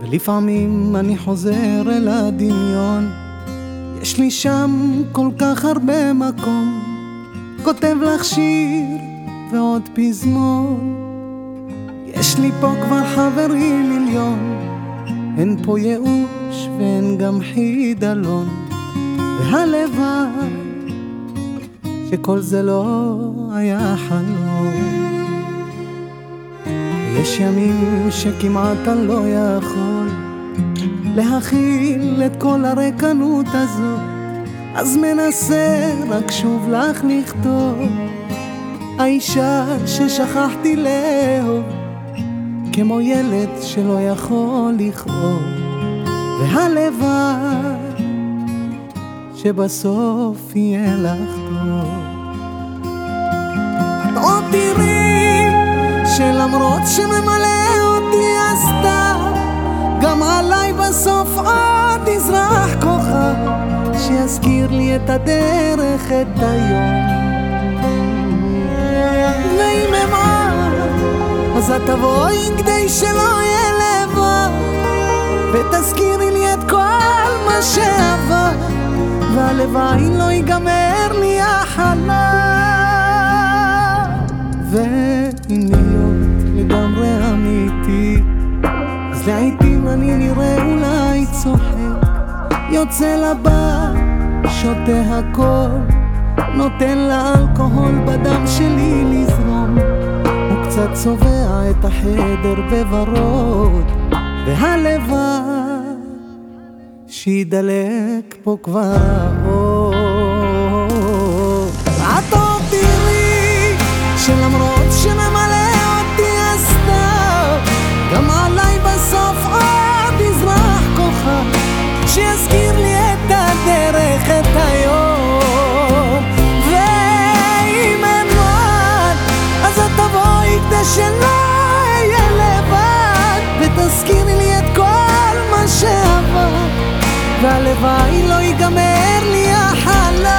ולפעמים אני חוזר אל הדמיון. יש לי שם כל כך הרבה מקום. כותב לך שיר ועוד פזמון. יש לי פה כבר חברים מיליון אין פה ייאוש ואין גם חידלון והלוואי שכל זה לא היה חלום. יש ימים שכמעט אני לא יכול להכיל את כל הרקנות הזאת אז מנסה רק שוב לך לכתוב האישה ששכחתי לאהוב כמו ילד שלא יכול לכאוב והלוואי שבסוף יהיה לך טוב. עוד תראי שלמרות שממלא אותי הסתיו גם עליי בסוף עוד יזרח כוכב שיזכיר לי את הדרך, את היום אז את תבואי כדי שלא יהיה לבד ותזכירי לי את כל מה שעבר והלוואי לא ייגמר לי החלב ואם להיות לגמרי אמיתי אז לעיתים אני נראה אולי צוחק. יוצא לבר, שותה הכל נותן לאלכוהול בדם שלי הוא קצת צובע את החדר בוורוד והלוואי שידלק פה כבר האור שלא אהיה לבד ותזכירי לי את כל מה שעבר. והלוואי לא ייגמר לי החלום